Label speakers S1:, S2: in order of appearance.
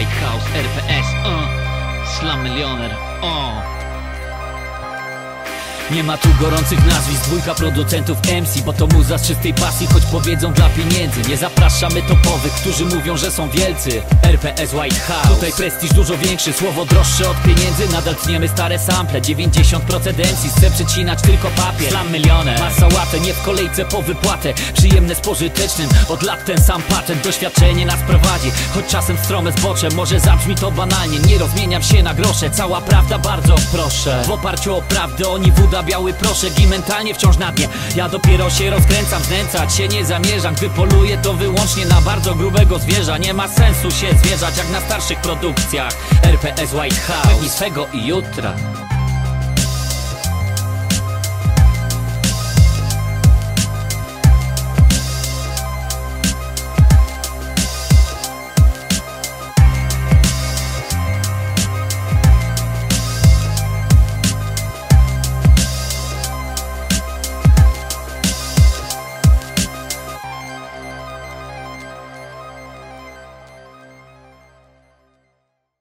S1: White House, RPS, uh. Slam Millioner, uh. Nie ma tu gorących nazwisk, dwójka producentów MC Bo to muza z czystej pasji, choć powiedzą dla pieniędzy. Nie zapraszamy topowych, którzy mówią, że są wielcy. RPS White House. Tutaj prestiż dużo większy, słowo droższe od pieniędzy. Nadal tniemy stare sample, 90% MC Chcę przecinać tylko papier, slam milioner Masa łatę, nie w kolejce po wypłatę. Przyjemne z pożytecznym, od lat ten sam patent. Doświadczenie nas prowadzi, choć czasem strome zbocze. Może zabrzmi to banalnie, nie rozmieniam się na grosze. Cała prawda bardzo proszę. W oparciu o prawdę oni wuda biały proszek i mentalnie wciąż na dnie Ja dopiero się rozkręcam, znęcać się nie zamierzam. Gdy poluję to wyłącznie na bardzo grubego zwierza. Nie ma sensu się zwierzać jak na starszych produkcjach. RPS White House. Pewni swego i jutra